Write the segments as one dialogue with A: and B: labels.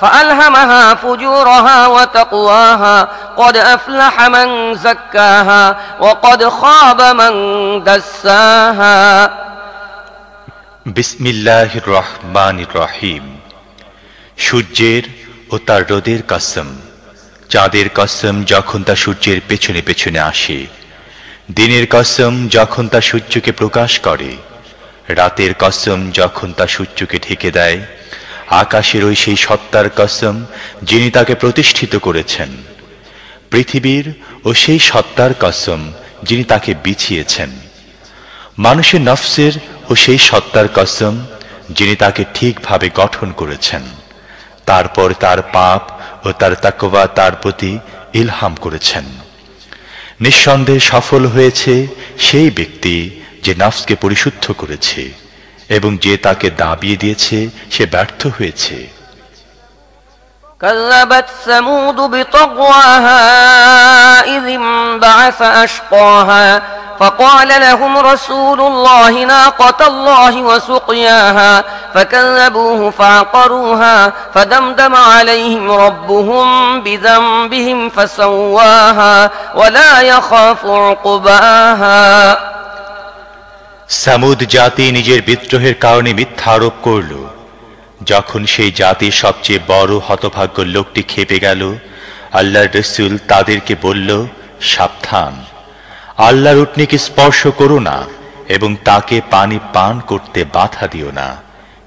A: فألهمها فجورها وتقواها قد أفلح من زكاها وقد خاب من دساها
B: বিসমিল্লাহ রহমান রহিম সূর্যের ও তার রোদের কসম চাঁদের কসম যখন তা সূর্যের পেছনে পেছনে আসে দিনের কসম যখন তা সূর্যকে প্রকাশ করে রাতের কসম যখন তা সূর্যকে ঢেকে দেয় আকাশের ওই সেই সত্তার কসম, যিনি তাকে প্রতিষ্ঠিত করেছেন। পৃথিবীর ও সেই সত্তার কসম, যিনি তাকে বিছিয়েছেন। মানুষের নফসের ও সেই সত্তার কসম, যিনি তাকে ঠিকভাবে গঠন করেছেন। তারপর তার পাপ ও তার তাকওয়া তার প্রতি ইলহাম করেছেন। নিঃসন্দেহে সফল হয়েছে সেই ব্যক্তি যে নফসকে পরিশুদ্ধ করেছে। এবং যে তাকে দাবিয়ে দিয়েছে সে ব্যর্থ হয়েছে
A: كذبت ثمود بطغواها إذ انبعث أشقاها فقال لهم رسول الله ناقة الله وسقياها فكذبوه فعقروها فدمدم عليهم ربهم بذنبهم فسواها ولا يخاف عقباها
B: সামুদ জাতি নিজের বিদ্রোহের কারণে মিথ্যা আরোপ করল। যখন সেই জাতির সবচেয়ে বড় হতভাগ্য লোকটি খেপে গেল, আল্লাহর রসুল তাদেরকে বলল, সাবধান। আল্লাহর উটনিকে স্পর্শ করো না এবং তাকে পানি পান করতে বাধা দিও না।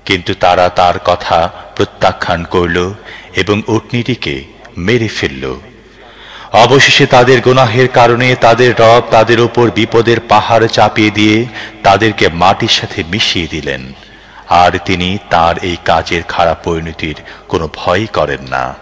B: কিন্তু তারা তার কথা প্রত্যাখ্যান করল এবং উটনিটিকে মেরে ফেলল। অবশেষে তাদের গুনাহের কারণে তাদের রব তাদের ওপর বিপদের পাহাড় চাপিয়ে দিয়ে তাদেরকে মাটির সাথে মিশিয়ে দিলেন। আর তিনি তার এই কাজের খারাপ পরিণতির কোনো ভয় করেন না।